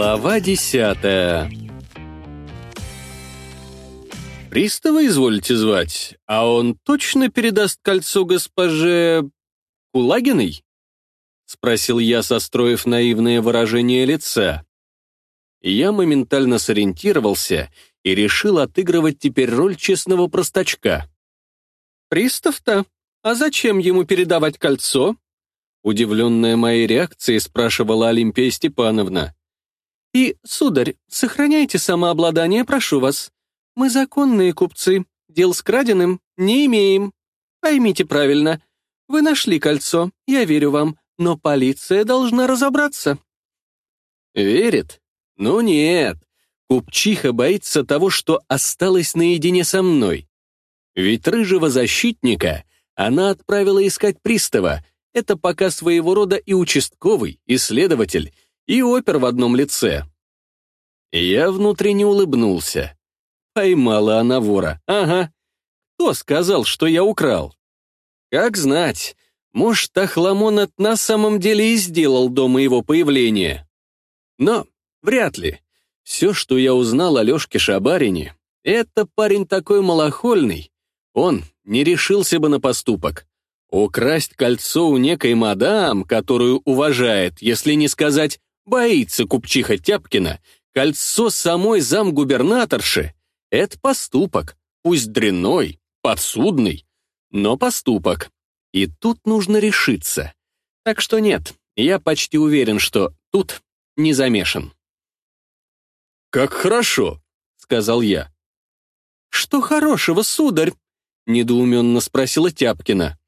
Глава десятая Пристава изволите звать, а он точно передаст кольцо госпоже... Кулагиной? Спросил я, состроив наивное выражение лица. Я моментально сориентировался и решил отыгрывать теперь роль честного простачка. «Пристав-то? А зачем ему передавать кольцо?» Удивленная моей реакцией, спрашивала Олимпия Степановна. «И, сударь, сохраняйте самообладание, прошу вас. Мы законные купцы, дел с краденым не имеем. Поймите правильно, вы нашли кольцо, я верю вам, но полиция должна разобраться». «Верит? Ну нет. Купчиха боится того, что осталась наедине со мной. Ведь рыжего защитника она отправила искать пристава, это пока своего рода и участковый, и следователь, и опер в одном лице. Я внутренне улыбнулся. Поймала она вора. Ага. Кто сказал, что я украл? Как знать, может, Ахламон на самом деле и сделал до моего появления. Но вряд ли. Все, что я узнал о Лешке Шабарине, это парень такой малохольный. Он не решился бы на поступок. Украсть кольцо у некой мадам, которую уважает, если не сказать боится купчиха Тяпкина, кольцо самой замгубернаторши — это поступок, пусть дрянной, подсудный, но поступок. И тут нужно решиться. Так что нет, я почти уверен, что тут не замешан. «Как хорошо», — сказал я. «Что хорошего, сударь?» — недоуменно спросила Тяпкина.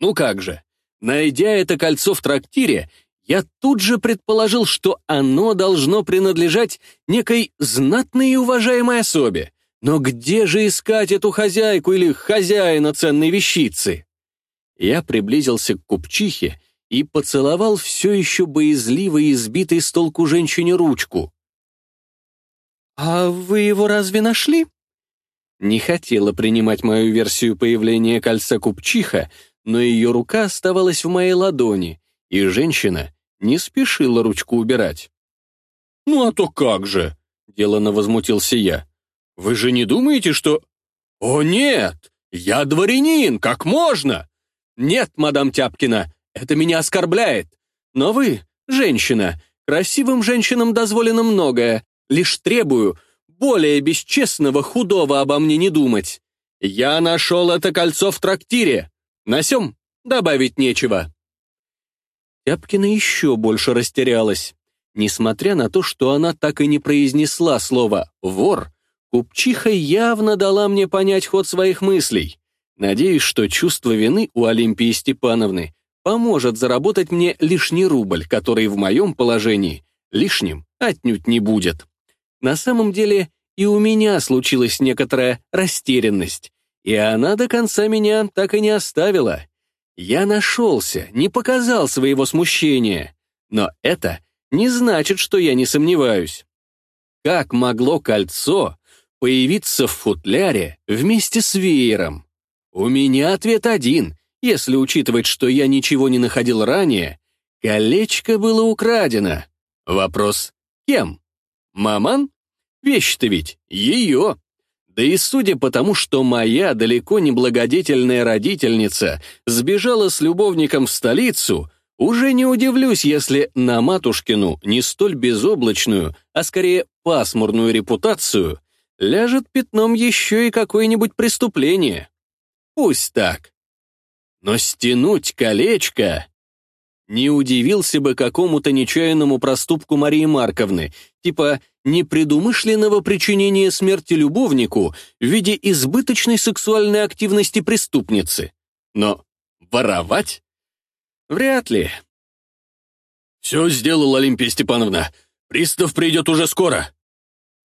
Ну как же, найдя это кольцо в трактире, я тут же предположил, что оно должно принадлежать некой знатной и уважаемой особе. Но где же искать эту хозяйку или хозяина ценной вещицы? Я приблизился к купчихе и поцеловал все еще боязливо избитой с толку женщине ручку. «А вы его разве нашли?» Не хотела принимать мою версию появления кольца купчиха, но ее рука оставалась в моей ладони, и женщина не спешила ручку убирать. «Ну а то как же!» — делано возмутился я. «Вы же не думаете, что...» «О нет! Я дворянин, как можно?» «Нет, мадам Тяпкина, это меня оскорбляет. Но вы, женщина, красивым женщинам дозволено многое, лишь требую более бесчестного, худого обо мне не думать. Я нашел это кольцо в трактире. На добавить нечего. Тяпкина еще больше растерялась. Несмотря на то, что она так и не произнесла слово «вор», купчиха явно дала мне понять ход своих мыслей. Надеюсь, что чувство вины у Олимпии Степановны поможет заработать мне лишний рубль, который в моем положении лишним отнюдь не будет. На самом деле и у меня случилась некоторая растерянность. И она до конца меня так и не оставила. Я нашелся, не показал своего смущения. Но это не значит, что я не сомневаюсь. Как могло кольцо появиться в футляре вместе с веером? У меня ответ один. Если учитывать, что я ничего не находил ранее, колечко было украдено. Вопрос — кем? Маман? Вещь-то ведь ее. Да и судя по тому, что моя далеко не благодетельная родительница сбежала с любовником в столицу, уже не удивлюсь, если на матушкину не столь безоблачную, а скорее пасмурную репутацию ляжет пятном еще и какое-нибудь преступление. Пусть так. Но стянуть колечко не удивился бы какому-то нечаянному проступку Марии Марковны, типа непредумышленного причинения смерти любовнику в виде избыточной сексуальной активности преступницы. Но воровать? Вряд ли. «Все сделал, Олимпия Степановна. Пристав придет уже скоро».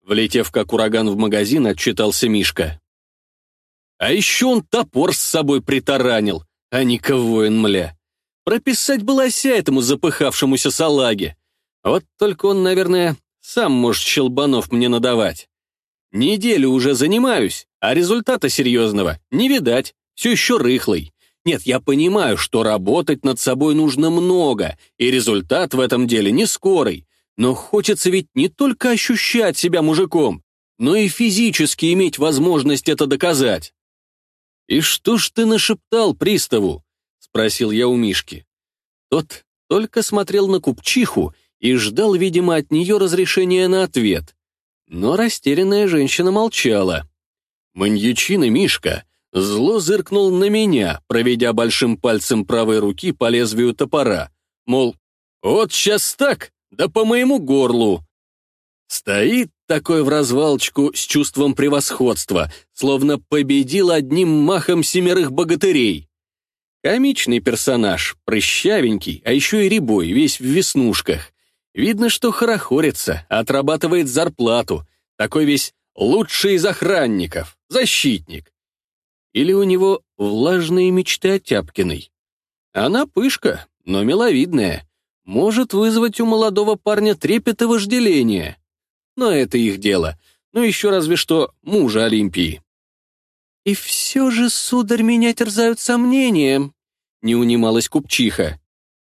Влетев как ураган в магазин, отчитался Мишка. А еще он топор с собой притаранил, а не воин мля. Прописать было ся этому запыхавшемуся салаге. Вот только он, наверное, сам может щелбанов мне надавать. Неделю уже занимаюсь, а результата серьезного не видать, все еще рыхлый. Нет, я понимаю, что работать над собой нужно много, и результат в этом деле не скорый. Но хочется ведь не только ощущать себя мужиком, но и физически иметь возможность это доказать. «И что ж ты нашептал приставу?» — спросил я у Мишки. Тот только смотрел на купчиху и ждал, видимо, от нее разрешения на ответ. Но растерянная женщина молчала. Маньячина Мишка зло зыркнул на меня, проведя большим пальцем правой руки по лезвию топора. Мол, вот сейчас так, да по моему горлу. Стоит такой в развалочку с чувством превосходства, словно победил одним махом семерых богатырей. Комичный персонаж, прыщавенький, а еще и рябой, весь в веснушках. Видно, что хорохорится, отрабатывает зарплату. Такой весь лучший из охранников, защитник. Или у него влажные мечты о Тяпкиной. Она пышка, но миловидная может вызвать у молодого парня трепет и вожделение. Но это их дело. Ну, еще разве что мужа Олимпии. «И все же, сударь, меня терзают сомнения», — не унималась купчиха.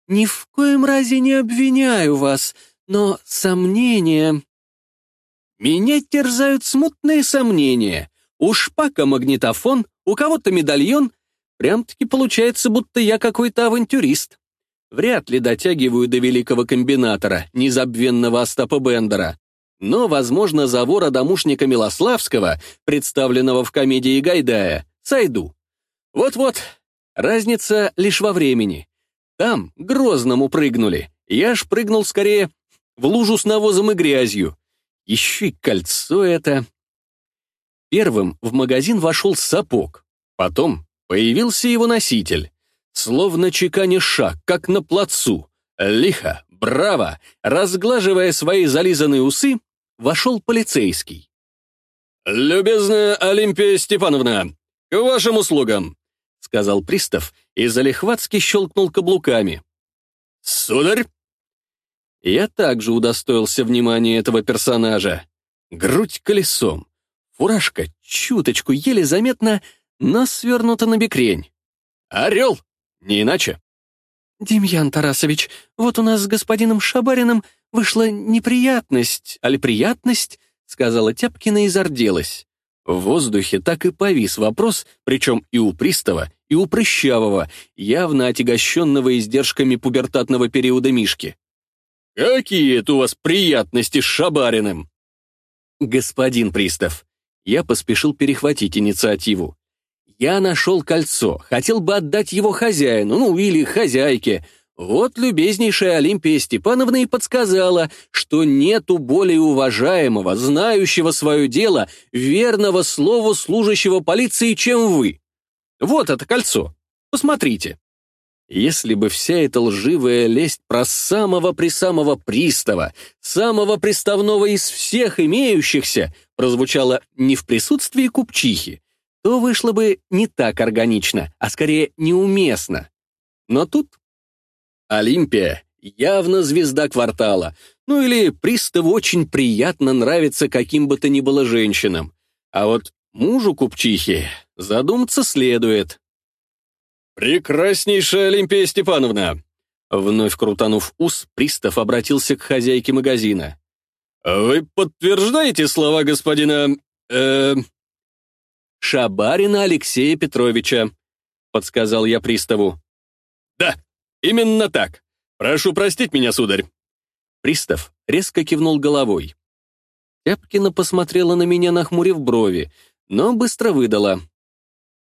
«Ни в коем разе не обвиняю вас, но сомнения...» «Меня терзают смутные сомнения. У шпака магнитофон, у кого-то медальон. Прям-таки получается, будто я какой-то авантюрист. Вряд ли дотягиваю до великого комбинатора, незабвенного Остапа Бендера. Но, возможно, за вора-домушника Милославского, представленного в комедии Гайдая, сойду. Вот-вот, разница лишь во времени. Там Грозному прыгнули, я ж прыгнул скорее в лужу с навозом и грязью. Еще и кольцо это. Первым в магазин вошел сапог, потом появился его носитель словно чеканя шаг, как на плацу. Лихо, браво, разглаживая свои зализанные усы, вошел полицейский. «Любезная Олимпия Степановна, к вашим услугам», — сказал пристав и залихватски щелкнул каблуками. «Сударь!» Я также удостоился внимания этого персонажа. Грудь колесом, фуражка чуточку еле заметно, но свернута на бекрень. «Орел!» Не иначе. «Демьян Тарасович, вот у нас с господином Шабариным вышла неприятность, али приятность?» сказала Тяпкина и зарделась. В воздухе так и повис вопрос, причем и у пристава, и у прыщавого, явно отягощенного издержками пубертатного периода Мишки. «Какие это у вас приятности с Шабариным?» «Господин пристав», я поспешил перехватить инициативу. Я нашел кольцо, хотел бы отдать его хозяину, ну или хозяйке. Вот любезнейшая Олимпия Степановна и подсказала, что нету более уважаемого, знающего свое дело, верного слову служащего полиции, чем вы. Вот это кольцо. Посмотрите. Если бы вся эта лживая лесть про самого-присамого пристава, самого приставного из всех имеющихся, прозвучала не в присутствии купчихи, то вышло бы не так органично, а скорее неуместно. Но тут Олимпия явно звезда квартала, ну или приставу очень приятно нравится каким бы то ни было женщинам. А вот мужу купчихи задуматься следует. «Прекраснейшая Олимпия Степановна!» Вновь крутанув ус, пристав обратился к хозяйке магазина. «Вы подтверждаете слова господина... Э, Шабарина Алексея Петровича», — подсказал я приставу. «Да, именно так. Прошу простить меня, сударь». Пристав резко кивнул головой. Тяпкина посмотрела на меня, нахмурив брови, но быстро выдала.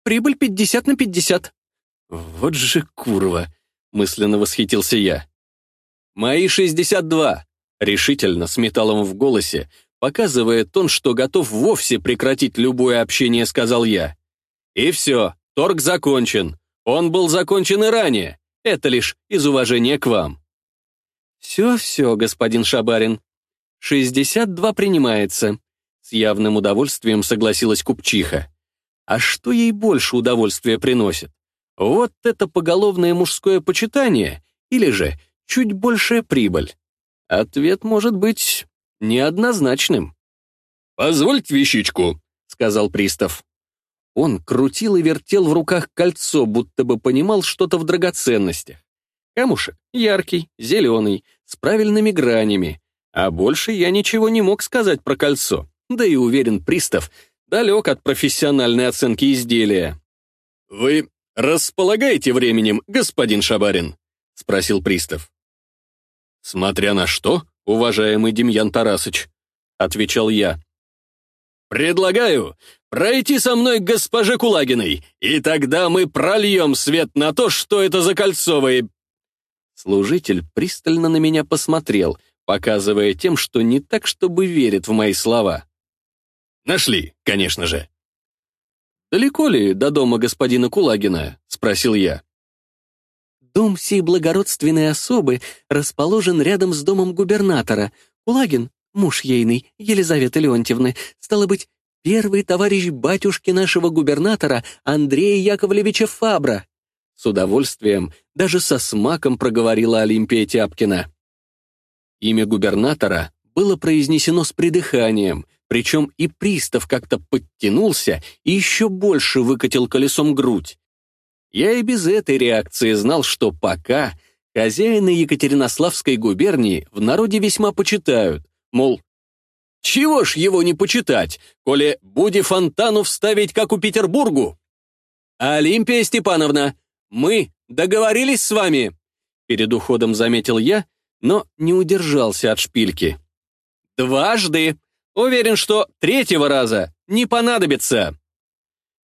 «Прибыль пятьдесят на пятьдесят». «Вот же курва!» — мысленно восхитился я. «Мои шестьдесят два!» — решительно, с металлом в голосе, Показывая тон, что готов вовсе прекратить любое общение, сказал я. И все, торг закончен. Он был закончен и ранее. Это лишь из уважения к вам. Все-все, господин Шабарин. 62 принимается. С явным удовольствием согласилась купчиха. А что ей больше удовольствия приносит? Вот это поголовное мужское почитание или же чуть большая прибыль? Ответ может быть неоднозначным. «Позвольте вещичку», — сказал пристав. Он крутил и вертел в руках кольцо, будто бы понимал что-то в драгоценностях. Камушек яркий, зеленый, с правильными гранями. А больше я ничего не мог сказать про кольцо, да и уверен, пристав далек от профессиональной оценки изделия. «Вы располагаете временем, господин Шабарин?» — спросил пристав. «Смотря на что, уважаемый Демьян Тарасыч», — отвечал я. «Предлагаю пройти со мной к госпоже Кулагиной, и тогда мы прольем свет на то, что это за кольцовые...» Служитель пристально на меня посмотрел, показывая тем, что не так, чтобы верит в мои слова. «Нашли, конечно же». «Далеко ли до дома господина Кулагина?» — спросил я. Дом сей благородственной особы расположен рядом с домом губернатора. Кулагин, муж ейный, Елизаветы Леонтьевны, стало быть, первый товарищ батюшки нашего губернатора Андрея Яковлевича Фабра. С удовольствием, даже со смаком проговорила Олимпия Тяпкина. Имя губернатора было произнесено с придыханием, причем и пристав как-то подтянулся и еще больше выкатил колесом грудь. Я и без этой реакции знал, что пока хозяина Екатеринославской губернии в народе весьма почитают, мол, чего ж его не почитать, коли буди фонтану вставить, как у Петербургу? Олимпия Степановна, мы договорились с вами, перед уходом заметил я, но не удержался от шпильки. Дважды. Уверен, что третьего раза не понадобится.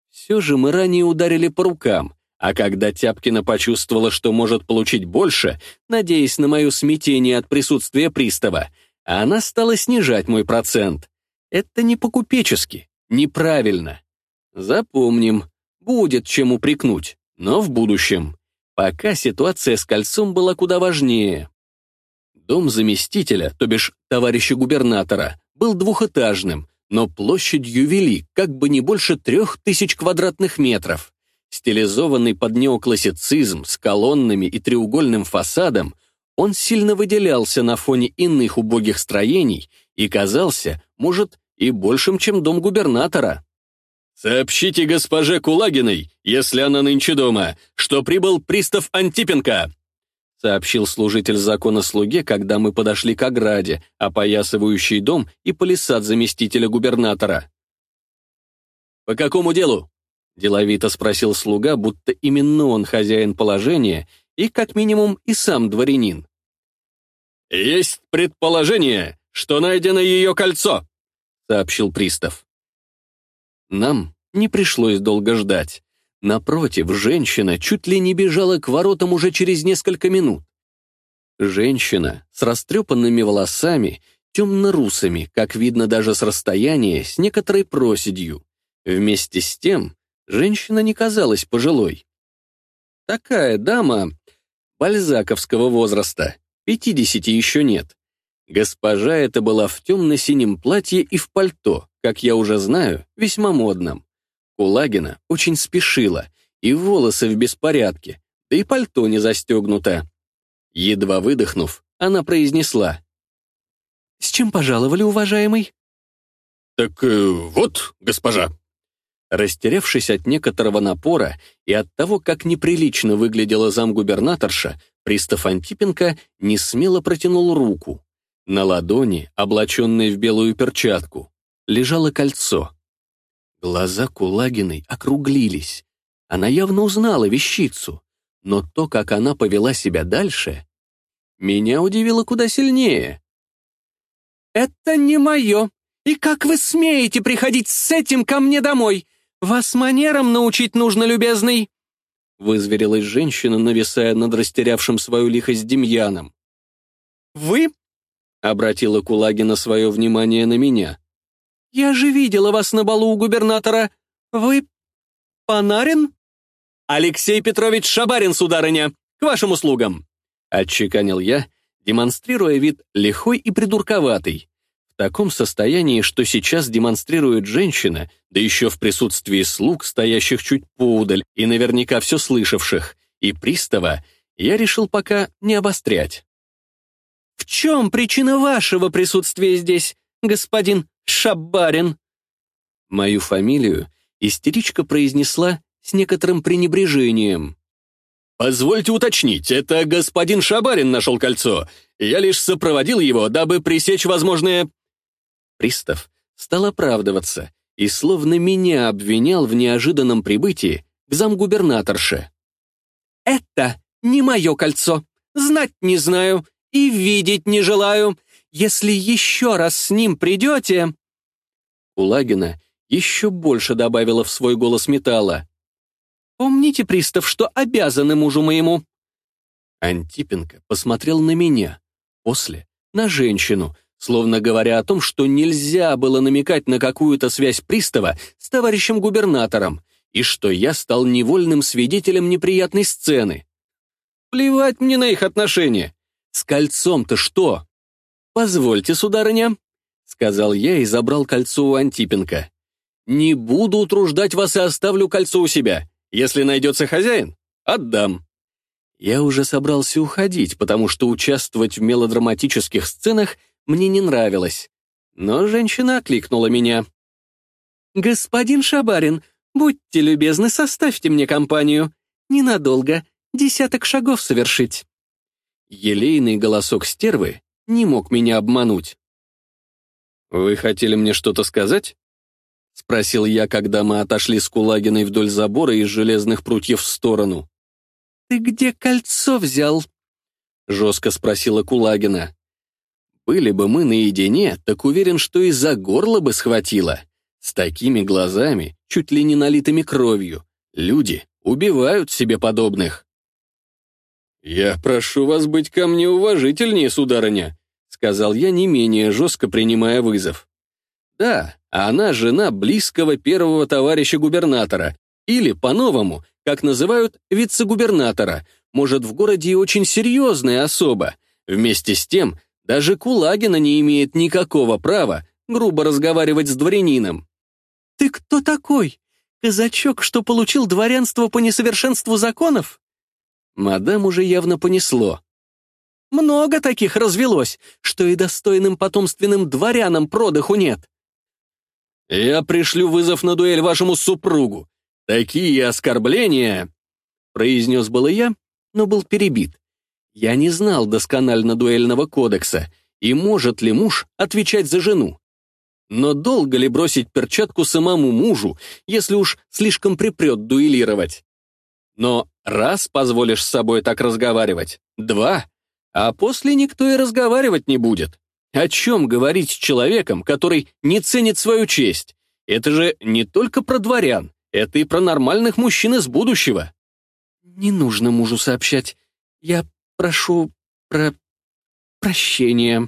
Все же мы ранее ударили по рукам, а когда Тяпкина почувствовала, что может получить больше, надеясь на мое смятение от присутствия пристава, она стала снижать мой процент. Это не по-купечески, неправильно. Запомним, будет чем упрекнуть, но в будущем. Пока ситуация с кольцом была куда важнее. Дом заместителя, то бишь товарища губернатора, был двухэтажным, но площадью вели как бы не больше трех тысяч квадратных метров. Стилизованный под неоклассицизм с колоннами и треугольным фасадом, он сильно выделялся на фоне иных убогих строений и казался, может, и большим, чем дом губернатора. «Сообщите госпоже Кулагиной, если она нынче дома, что прибыл пристав Антипенко», сообщил служитель закона слуге, когда мы подошли к ограде, опоясывающей дом и палисад заместителя губернатора. «По какому делу?» Деловито спросил слуга, будто именно он хозяин положения и, как минимум, и сам дворянин. «Есть предположение, что найдено ее кольцо», — сообщил пристав. Нам не пришлось долго ждать. Напротив, женщина чуть ли не бежала к воротам уже через несколько минут. Женщина с растрепанными волосами, темно-русыми, как видно даже с расстояния, с некоторой проседью. Вместе с тем женщина не казалась пожилой. Такая дама бальзаковского возраста, пятидесяти еще нет. Госпожа эта была в темно-синем платье и в пальто, как я уже знаю, весьма модном. Кулагина очень спешила, и волосы в беспорядке, да и пальто не застегнуто. Едва выдохнув, она произнесла. «С чем пожаловали, уважаемый?» «Так э, вот, госпожа», Растерявшись от некоторого напора и от того, как неприлично выглядела замгубернаторша, пристав Антипенко не смело протянул руку. На ладони, облаченной в белую перчатку, лежало кольцо. Глаза Кулагиной округлились. Она явно узнала вещицу, но то, как она повела себя дальше, меня удивило куда сильнее. «Это не мое. И как вы смеете приходить с этим ко мне домой? «Вас манерам научить нужно, любезный!» Вызверилась женщина, нависая над растерявшим свою лихость Демьяном. «Вы?» — обратила Кулагина свое внимание на меня. «Я же видела вас на балу у губернатора. Вы Панарин?» «Алексей Петрович Шабарин, сударыня, к вашим услугам!» — отчеканил я, демонстрируя вид лихой и придурковатый таком состоянии, что сейчас демонстрирует женщина, да еще в присутствии слуг, стоящих чуть поудаль и наверняка все слышавших, и пристава, я решил пока не обострять. «В чем причина вашего присутствия здесь, господин Шабарин?» Мою фамилию истеричка произнесла с некоторым пренебрежением. «Позвольте уточнить, это господин Шабарин нашел кольцо. Я лишь сопроводил его, дабы пресечь возможные...» Пристав стал оправдываться и словно меня обвинял в неожиданном прибытии к замгубернаторше. «Это не мое кольцо. Знать не знаю и видеть не желаю. Если еще раз с ним придете...» Кулагина еще больше добавила в свой голос металла. «Помните, пристав, что обязаны мужу моему?» Антипенко посмотрел на меня, после — на женщину, словно говоря о том, что нельзя было намекать на какую-то связь пристава с товарищем губернатором, и что я стал невольным свидетелем неприятной сцены. Плевать мне на их отношения. С кольцом-то что? Позвольте, сударыня, — сказал я и забрал кольцо у Антипенко. Не буду утруждать вас и оставлю кольцо у себя. Если найдется хозяин, отдам. Я уже собрался уходить, потому что участвовать в мелодраматических сценах мне не нравилось. Но женщина окликнула меня. «Господин Шабарин, будьте любезны, составьте мне компанию. Ненадолго, десяток шагов совершить». Елейный голосок стервы не мог меня обмануть. «Вы хотели мне что-то сказать?» — спросил я, когда мы отошли с Кулагиной вдоль забора из железных прутьев в сторону. «Ты где кольцо взял?» — жестко спросила Кулагина. «Были бы мы наедине, так уверен, что и за горло бы схватило. С такими глазами, чуть ли не налитыми кровью, люди убивают себе подобных». «Я прошу вас быть ко мне уважительнее, сударыня», — сказал я не менее жестко, принимая вызов. «Да, а она жена близкого первого товарища губернатора, или, по-новому, как называют, вице-губернатора, может, в городе и очень серьезная особа. Вместе с тем, даже Кулагина не имеет никакого права грубо разговаривать с дворянином. «Ты кто такой? Казачок, что получил дворянство по несовершенству законов?» Мадам уже явно понесло. «Много таких развелось, что и достойным потомственным дворянам продыху нет. «Я пришлю вызов на дуэль вашему супругу. Такие оскорбления!» Произнес было я, но был перебит. Я не знал досконально дуэльного кодекса, и может ли муж отвечать за жену. Но долго ли бросить перчатку самому мужу, если уж слишком припрет дуэлировать? Но раз позволишь с собой так разговаривать, два, а после никто и разговаривать не будет. О чем говорить с человеком, который не ценит свою честь? Это же не только про дворян, это и про нормальных мужчин из будущего. Не нужно мужу сообщать. Я прошу про... прощения.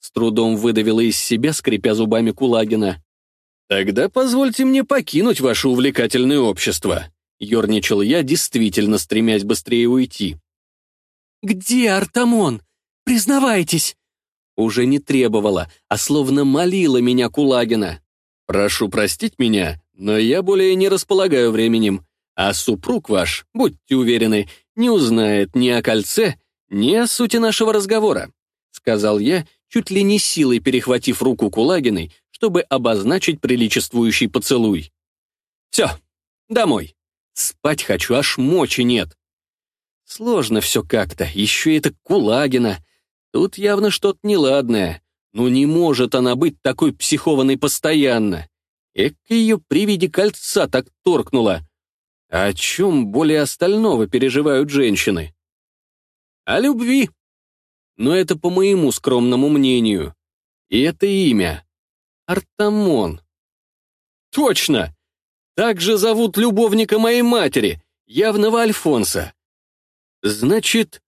С трудом выдавила из себя, скрипя зубами Кулагина. «Тогда позвольте мне покинуть ваше увлекательное общество», — ерничал я, действительно стремясь быстрее уйти. «Где Артамон? Признавайтесь!» уже не требовала, а словно молила меня Кулагина. «Прошу простить меня, но я более не располагаю временем, а супруг ваш, будьте уверены, не узнает ни о кольце, ни о сути нашего разговора», сказал я, чуть ли не силой перехватив руку Кулагиной, чтобы обозначить приличествующий поцелуй. «Все, домой. Спать хочу, аж мочи нет». Сложно все как-то, еще это Кулагина. Тут явно что-то неладное. Ну не может она быть такой психованной постоянно. Эк ее при виде кольца так торкнула. А о чем более остального переживают женщины? О любви. Но это по моему скромному мнению. И это имя. Артамон. Точно! Так же зовут любовника моей матери, явного Альфонса. Значит,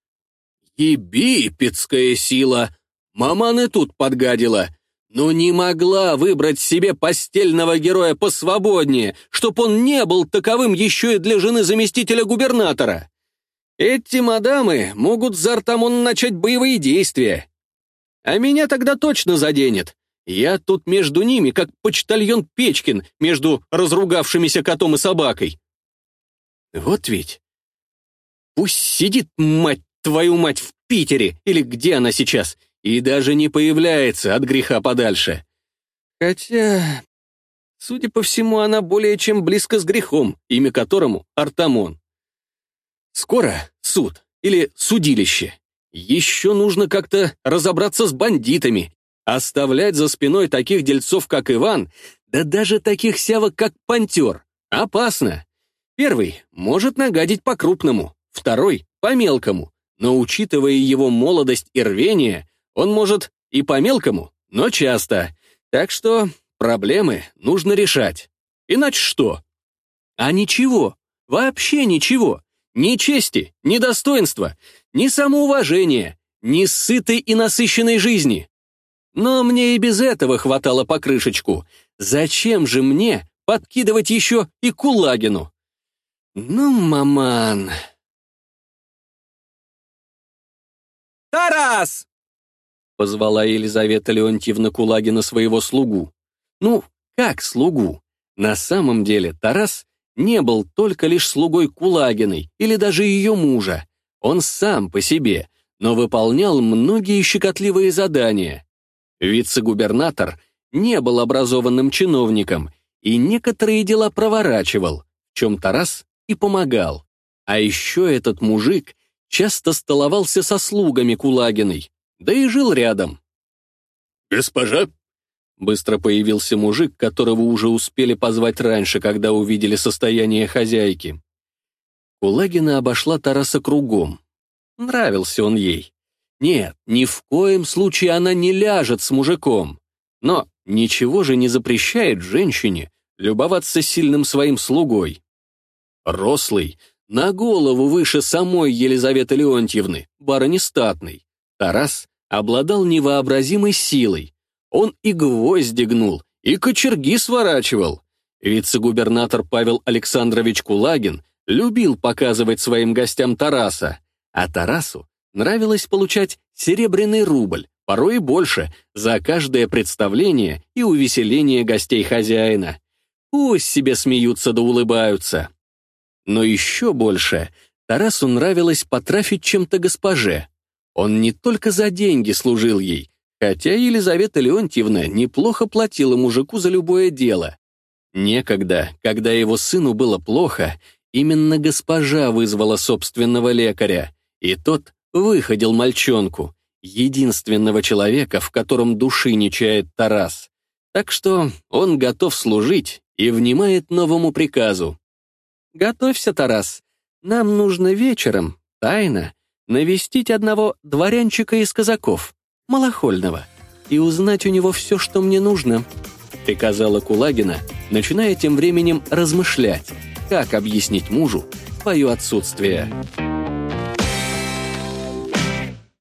Египетская сила. Маман и тут подгадила. Но не могла выбрать себе постельного героя посвободнее, чтоб он не был таковым еще и для жены заместителя губернатора. Эти мадамы могут за Артамон начать боевые действия. А меня тогда точно заденет. Я тут между ними, как почтальон Печкин, между разругавшимися котом и собакой. Вот ведь. Пусть сидит, мать твою мать, в Питере, или где она сейчас, и даже не появляется от греха подальше. Хотя, судя по всему, она более чем близко с грехом, имя которому Артамон. Скоро суд или судилище. Еще нужно как-то разобраться с бандитами. Оставлять за спиной таких дельцов, как Иван, да даже таких сявок, как Пантер, опасно. Первый может нагадить по-крупному, второй — по-мелкому, но учитывая его молодость и рвение, он может и по-мелкому, но часто. Так что проблемы нужно решать. Иначе что? А ничего, вообще ничего. Ни чести, ни достоинства, ни самоуважения, ни сытой и насыщенной жизни. Но мне и без этого хватало покрышечку. Зачем же мне подкидывать еще и Кулагину? Ну, маман... «Тарас!» — позвала Елизавета Леонтьевна Кулагина своего слугу. Ну, как слугу? На самом деле Тарас не был только лишь слугой Кулагиной или даже ее мужа. Он сам по себе, но выполнял многие щекотливые задания. Вице-губернатор не был образованным чиновником и некоторые дела проворачивал, чем Тарас и помогал. А еще этот мужик часто столовался со слугами Кулагиной, да и жил рядом. «Госпожа!» Быстро появился мужик, которого уже успели позвать раньше, когда увидели состояние хозяйки. Кулагина обошла Тараса кругом. Нравился он ей. Нет, ни в коем случае она не ляжет с мужиком. Но ничего же не запрещает женщине любоваться сильным своим слугой. Рослый, на голову выше самой Елизаветы Леонтьевны, барыни статный, Тарас обладал невообразимой силой, он и гвозди гнул, и кочерги сворачивал. Вице-губернатор Павел Александрович Кулагин любил показывать своим гостям Тараса, а Тарасу нравилось получать серебряный рубль, порой и больше, за каждое представление и увеселение гостей хозяина. Пусть себе смеются да улыбаются. Но еще больше Тарасу нравилось потрафить чем-то госпоже. Он не только за деньги служил ей, Хотя Елизавета Леонтьевна неплохо платила мужику за любое дело. Некогда, когда его сыну было плохо, именно госпожа вызвала собственного лекаря, и тот выходил мальчонку, единственного человека, в котором души не чает Тарас. Так что он готов служить и внимает новому приказу. «Готовься, Тарас. Нам нужно вечером, тайно, навестить одного дворянчика из казаков. Малохольного, и узнать у него все, что мне нужно», — приказала Кулагина, начиная тем временем размышлять, как объяснить мужу свое отсутствие.